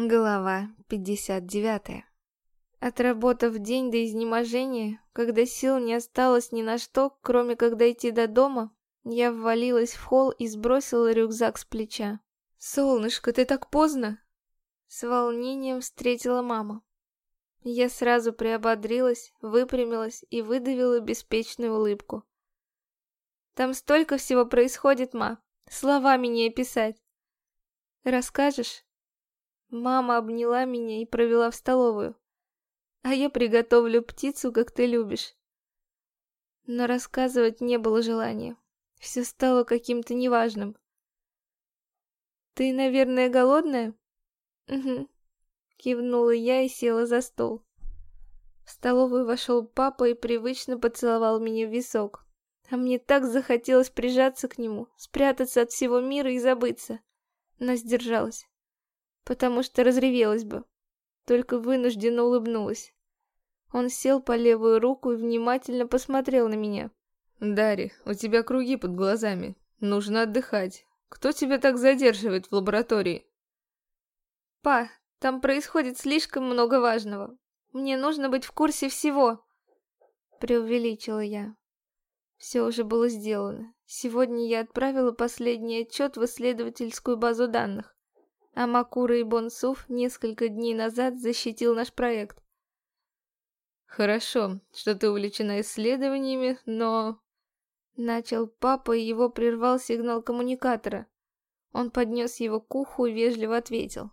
Глава 59 Отработав день до изнеможения, когда сил не осталось ни на что, кроме как дойти до дома, я ввалилась в холл и сбросила рюкзак с плеча. «Солнышко, ты так поздно!» С волнением встретила мама. Я сразу приободрилась, выпрямилась и выдавила беспечную улыбку. «Там столько всего происходит, ма, словами не описать. Расскажешь?» Мама обняла меня и провела в столовую. А я приготовлю птицу, как ты любишь. Но рассказывать не было желания. Все стало каким-то неважным. Ты, наверное, голодная? Угу. Кивнула я и села за стол. В столовую вошел папа и привычно поцеловал меня в висок. А мне так захотелось прижаться к нему, спрятаться от всего мира и забыться. Но сдержалась потому что разревелась бы. Только вынужденно улыбнулась. Он сел по левую руку и внимательно посмотрел на меня. «Дарья, у тебя круги под глазами. Нужно отдыхать. Кто тебя так задерживает в лаборатории?» «Па, там происходит слишком много важного. Мне нужно быть в курсе всего!» Преувеличила я. Все уже было сделано. Сегодня я отправила последний отчет в исследовательскую базу данных а Макура и Бонсуф несколько дней назад защитил наш проект. Хорошо, что ты увлечена исследованиями, но... Начал папа, и его прервал сигнал коммуникатора. Он поднес его к уху и вежливо ответил.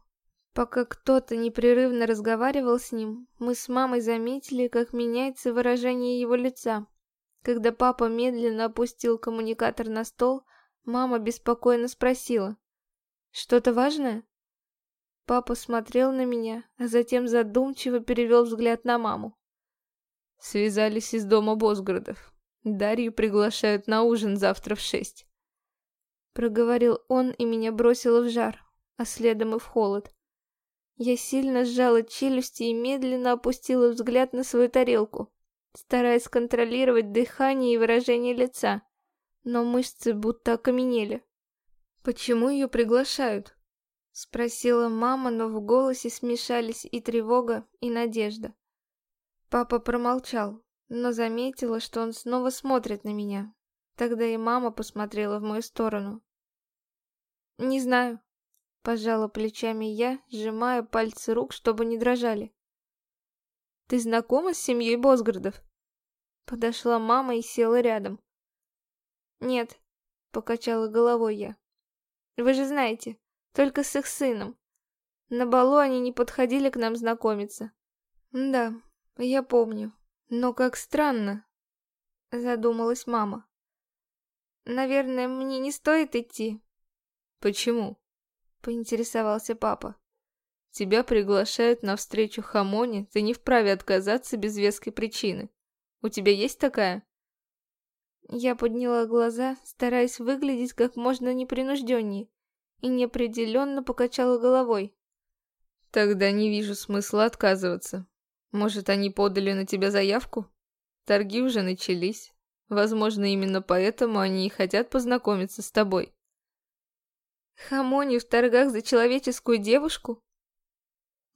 Пока кто-то непрерывно разговаривал с ним, мы с мамой заметили, как меняется выражение его лица. Когда папа медленно опустил коммуникатор на стол, мама беспокойно спросила. «Что-то важное?» Папа смотрел на меня, а затем задумчиво перевел взгляд на маму. Связались из дома Босгородов. Дарью приглашают на ужин завтра в шесть. Проговорил он, и меня бросило в жар, а следом и в холод. Я сильно сжала челюсти и медленно опустила взгляд на свою тарелку, стараясь контролировать дыхание и выражение лица, но мышцы будто окаменели. Почему ее приглашают? Спросила мама, но в голосе смешались и тревога, и надежда. Папа промолчал, но заметила, что он снова смотрит на меня. Тогда и мама посмотрела в мою сторону. «Не знаю», — пожала плечами я, сжимая пальцы рук, чтобы не дрожали. «Ты знакома с семьей Босгородов?» Подошла мама и села рядом. «Нет», — покачала головой я. «Вы же знаете, только с их сыном. На балу они не подходили к нам знакомиться. Да, я помню. Но как странно. Задумалась мама. Наверное, мне не стоит идти. Почему? Поинтересовался папа. Тебя приглашают на встречу Хамони, ты не вправе отказаться без веской причины. У тебя есть такая? Я подняла глаза, стараясь выглядеть как можно непринужденнее и неопределенно покачала головой. «Тогда не вижу смысла отказываться. Может, они подали на тебя заявку? Торги уже начались. Возможно, именно поэтому они и хотят познакомиться с тобой». «Хамони в торгах за человеческую девушку?»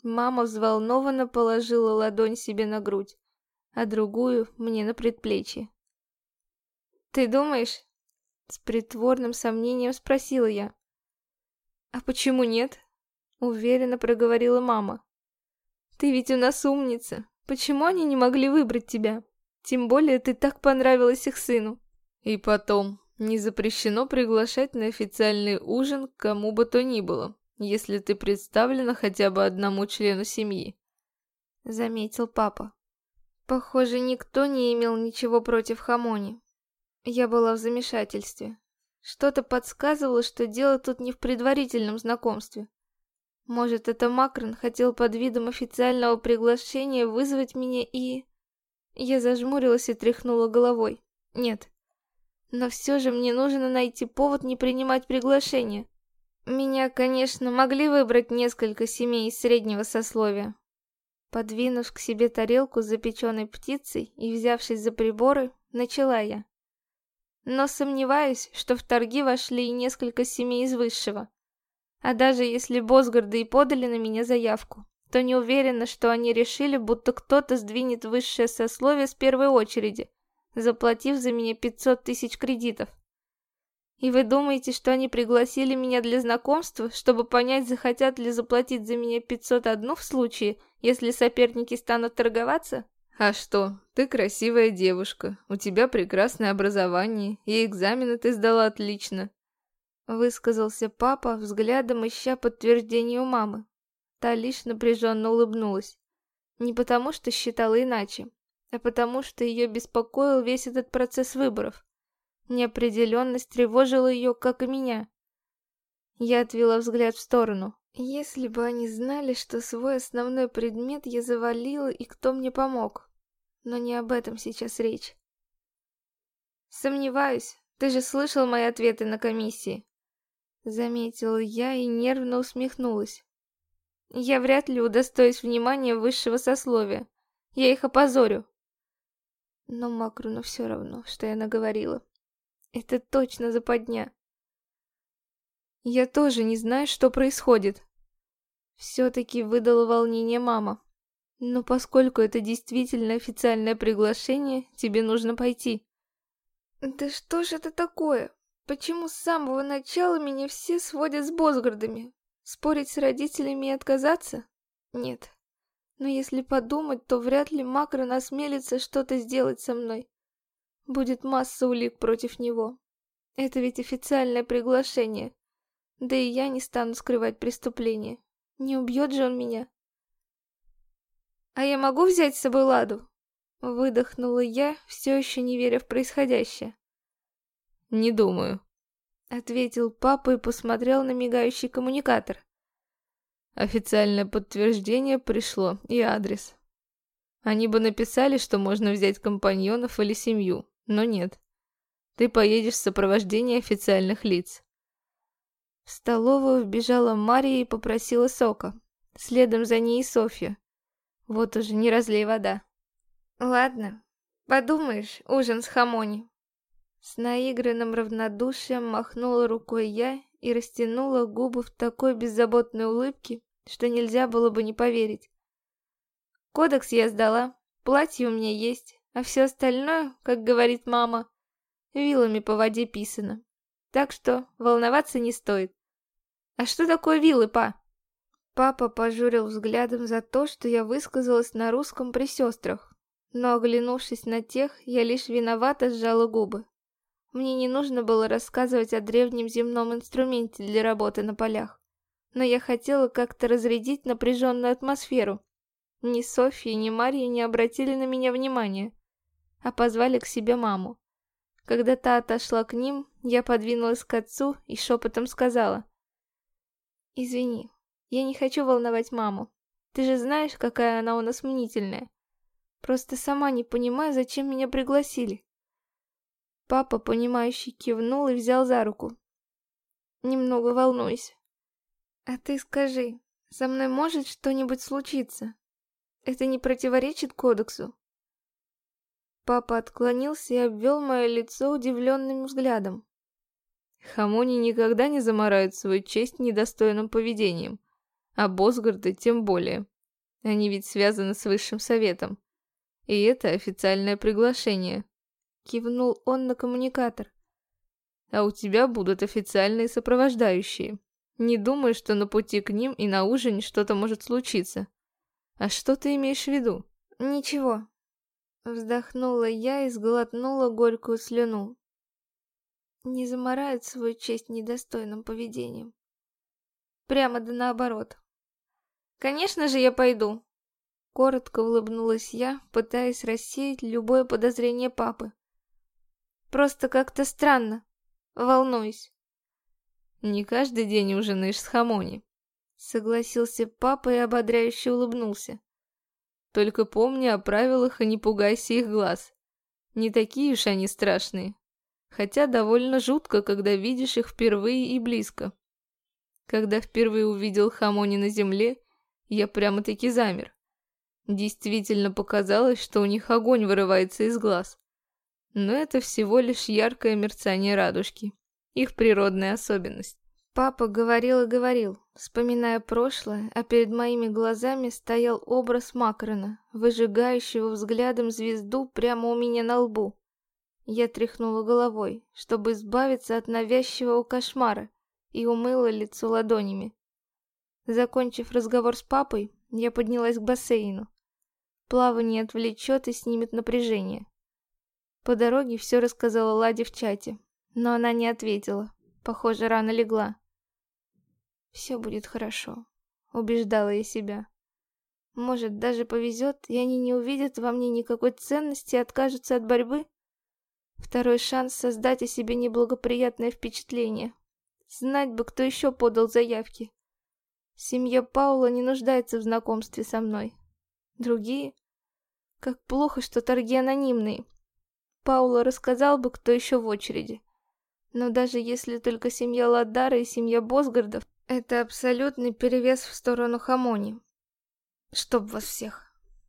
Мама взволнованно положила ладонь себе на грудь, а другую мне на предплечье. «Ты думаешь?» С притворным сомнением спросила я. «А почему нет?» — уверенно проговорила мама. «Ты ведь у нас умница. Почему они не могли выбрать тебя? Тем более ты так понравилась их сыну». «И потом, не запрещено приглашать на официальный ужин кому бы то ни было, если ты представлена хотя бы одному члену семьи», — заметил папа. Похоже, никто не имел ничего против Хамони. Я была в замешательстве. Что-то подсказывало, что дело тут не в предварительном знакомстве. Может, это Макрон хотел под видом официального приглашения вызвать меня и... Я зажмурилась и тряхнула головой. Нет. Но все же мне нужно найти повод не принимать приглашение. Меня, конечно, могли выбрать несколько семей из среднего сословия. Подвинув к себе тарелку с запеченной птицей и взявшись за приборы, начала я но сомневаюсь, что в торги вошли и несколько семей из высшего. А даже если Босгарды и подали на меня заявку, то не уверена, что они решили, будто кто-то сдвинет высшее сословие с первой очереди, заплатив за меня 500 тысяч кредитов. И вы думаете, что они пригласили меня для знакомства, чтобы понять, захотят ли заплатить за меня 501 в случае, если соперники станут торговаться? А что, ты красивая девушка, у тебя прекрасное образование, и экзамены ты сдала отлично. Высказался папа, взглядом ища подтверждение у мамы. Та лишь напряженно улыбнулась. Не потому, что считала иначе, а потому, что ее беспокоил весь этот процесс выборов. Неопределенность тревожила ее, как и меня. Я отвела взгляд в сторону. Если бы они знали, что свой основной предмет я завалила и кто мне помог. Но не об этом сейчас речь. Сомневаюсь, ты же слышал мои ответы на комиссии. Заметила я и нервно усмехнулась. Я вряд ли удостоюсь внимания высшего сословия. Я их опозорю. Но Макруну все равно, что я наговорила. Это точно западня. Я тоже не знаю, что происходит. Все-таки выдала волнение мама. Но поскольку это действительно официальное приглашение, тебе нужно пойти. Да что ж это такое? Почему с самого начала меня все сводят с Босгардами? Спорить с родителями и отказаться? Нет. Но если подумать, то вряд ли Макрон осмелится что-то сделать со мной. Будет масса улик против него. Это ведь официальное приглашение. Да и я не стану скрывать преступление. Не убьет же он меня. «А я могу взять с собой Ладу?» Выдохнула я, все еще не веря в происходящее. «Не думаю», — ответил папа и посмотрел на мигающий коммуникатор. Официальное подтверждение пришло и адрес. Они бы написали, что можно взять компаньонов или семью, но нет. Ты поедешь в сопровождении официальных лиц. В столовую вбежала Мария и попросила сока. Следом за ней и Софья. Вот уже не разлей вода. Ладно, подумаешь, ужин с хамони. С наигранным равнодушием махнула рукой я и растянула губы в такой беззаботной улыбке, что нельзя было бы не поверить. Кодекс я сдала, платье у меня есть, а все остальное, как говорит мама, вилами по воде писано. Так что волноваться не стоит. А что такое вилы, па? Папа пожурил взглядом за то, что я высказалась на русском при сестрах. Но, оглянувшись на тех, я лишь виновато сжала губы. Мне не нужно было рассказывать о древнем земном инструменте для работы на полях. Но я хотела как-то разрядить напряженную атмосферу. Ни Софья, ни Мария не обратили на меня внимания а позвали к себе маму. Когда та отошла к ним, я подвинулась к отцу и шепотом сказала. «Извини, я не хочу волновать маму. Ты же знаешь, какая она у нас мнительная. Просто сама не понимаю, зачем меня пригласили». Папа, понимающий, кивнул и взял за руку. «Немного волнуюсь. А ты скажи, со мной может что-нибудь случиться? Это не противоречит кодексу?» Папа отклонился и обвел мое лицо удивленным взглядом. Хамони никогда не заморают свою честь недостойным поведением, а Босгарды тем более. Они ведь связаны с высшим советом. И это официальное приглашение. Кивнул он на коммуникатор. А у тебя будут официальные сопровождающие. Не думай, что на пути к ним и на ужине что-то может случиться. А что ты имеешь в виду? Ничего, Вздохнула я и сглотнула горькую слюну. Не заморают свою честь недостойным поведением. Прямо да наоборот. Конечно же я пойду. Коротко улыбнулась я, пытаясь рассеять любое подозрение папы. Просто как-то странно. Волнуюсь. Не каждый день ужинаешь с Хамони. Согласился папа и ободряюще улыбнулся. Только помни о правилах и не пугайся их глаз. Не такие уж они страшные. Хотя довольно жутко, когда видишь их впервые и близко. Когда впервые увидел Хамони на земле, я прямо-таки замер. Действительно показалось, что у них огонь вырывается из глаз. Но это всего лишь яркое мерцание радужки. Их природная особенность. Папа говорил и говорил, вспоминая прошлое, а перед моими глазами стоял образ Макрона, выжигающего взглядом звезду прямо у меня на лбу. Я тряхнула головой, чтобы избавиться от навязчивого кошмара, и умыла лицо ладонями. Закончив разговор с папой, я поднялась к бассейну. Плавание отвлечет и снимет напряжение. По дороге все рассказала Ладе в чате, но она не ответила. Похоже, рано легла. «Все будет хорошо», — убеждала я себя. «Может, даже повезет, и они не увидят во мне никакой ценности и откажутся от борьбы?» Второй шанс создать о себе неблагоприятное впечатление. Знать бы, кто еще подал заявки. Семья Паула не нуждается в знакомстве со мной. Другие? Как плохо, что торги анонимные. Паула рассказал бы, кто еще в очереди. Но даже если только семья Ладара и семья Босгардов, это абсолютный перевес в сторону Хамони. Чтоб вас всех.